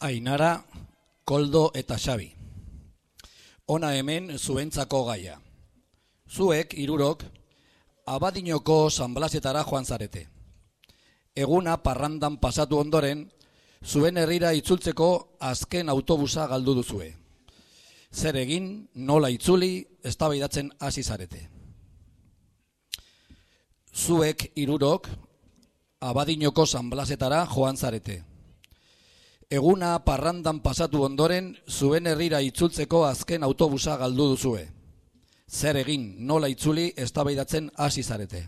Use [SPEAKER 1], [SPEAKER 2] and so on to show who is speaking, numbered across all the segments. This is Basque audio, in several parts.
[SPEAKER 1] Ainara, Koldo eta Xabi. Ona hemen zuentzako gaia. Zuek, irurok, abadinoko sanblazetara joan zarete. Eguna parrandan pasatu ondoren, zuen herrira itzultzeko azken autobusa galdu duzue. Zer egin, nola itzuli, eztabaidatzen hasi zarete. Zuek, irurok, abadinoko sanblazetara joan zarete. Eguna parrandan pasatu ondoren, zuen herrira itzultzeko azken autobusa galdu duzue. Zer egin, nola itzuli, eztabaidatzen hasi zarete.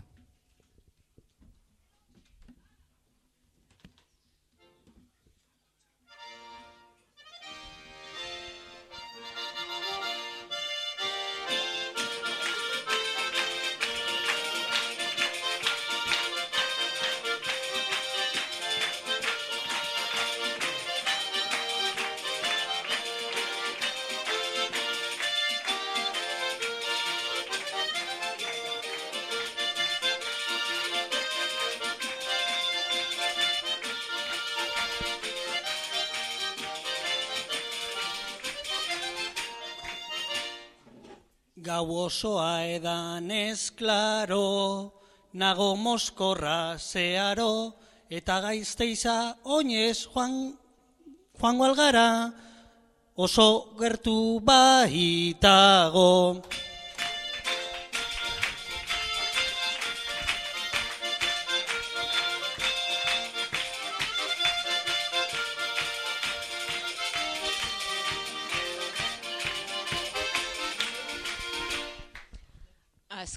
[SPEAKER 2] Gau osoa edan ez klaro, nago moskorra zearo, eta gaizteiza oinez joan, joango algara, oso gertu baitago.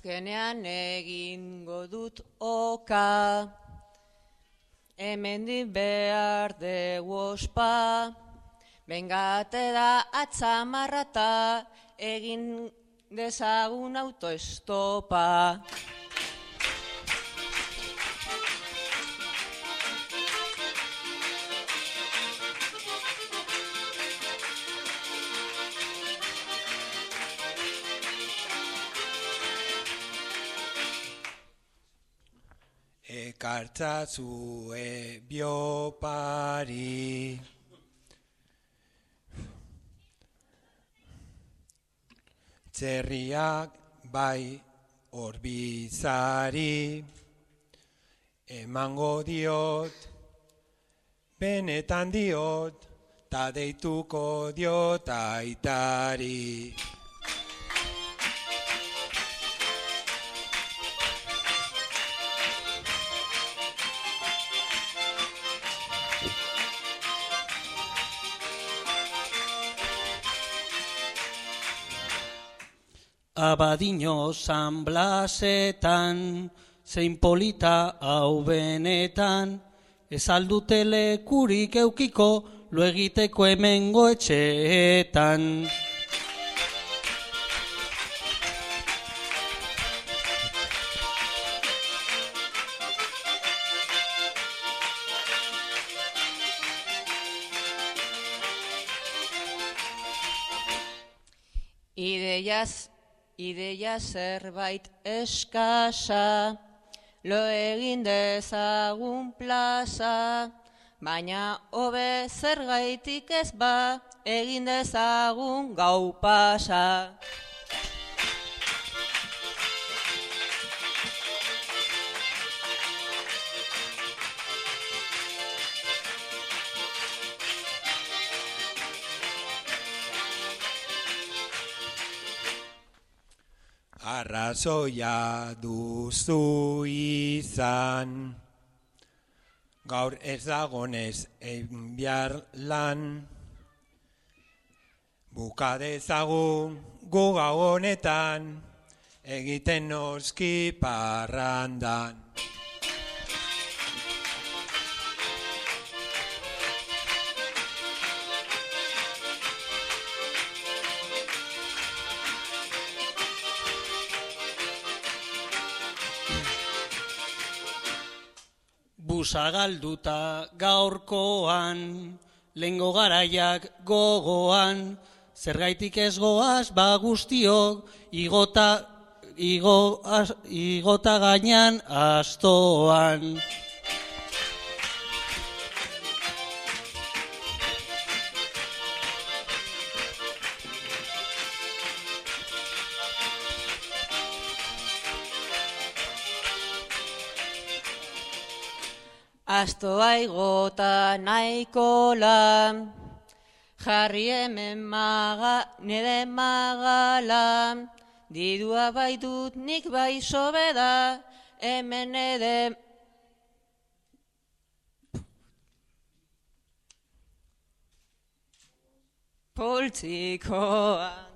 [SPEAKER 3] Azkenean egingo dut oka, hemendik behar dugu ospa, bengate da atzamarrata, egin dezagun autoestopa.
[SPEAKER 4] Ekartzazue biopari Txerriak bai orbizari. Emango diot Benetan diot Ta deituko diot aitari
[SPEAKER 2] Abadino San Blasetan, zein polita hau benetan, ez aldute lekurik eukiko, lo egiteko hemengo etxeetan.
[SPEAKER 3] Ideiaz, ideia zerbait eskasa, lo egin dezagun plaza, baina hobe zergaitik ez ba, egin dezagun gau pasa.
[SPEAKER 4] Arrazoia duzu izan, gaur ez dagonez egin behar lan, bukadezagun gu gau honetan, egiten noski parrandan.
[SPEAKER 2] Busa galduta gaurkoan, lengo garaiak gogoan, zergaitik ez goaz, ba guztiok, igota, igo, az, igota gainan astoan.
[SPEAKER 3] Astoa igota nahikola, jarri hemen maga, nede magala, didua baitut nik bai sobeda, hemen nede poltsikoa.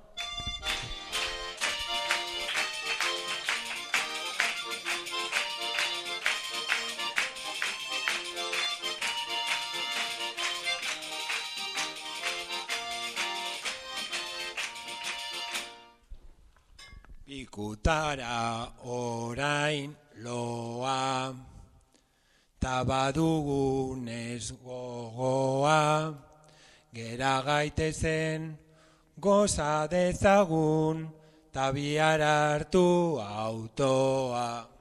[SPEAKER 4] Ikutara orain loa, tabadugunez gogoa, gera gaitezen goza dezagun, tabiar hartu autoa.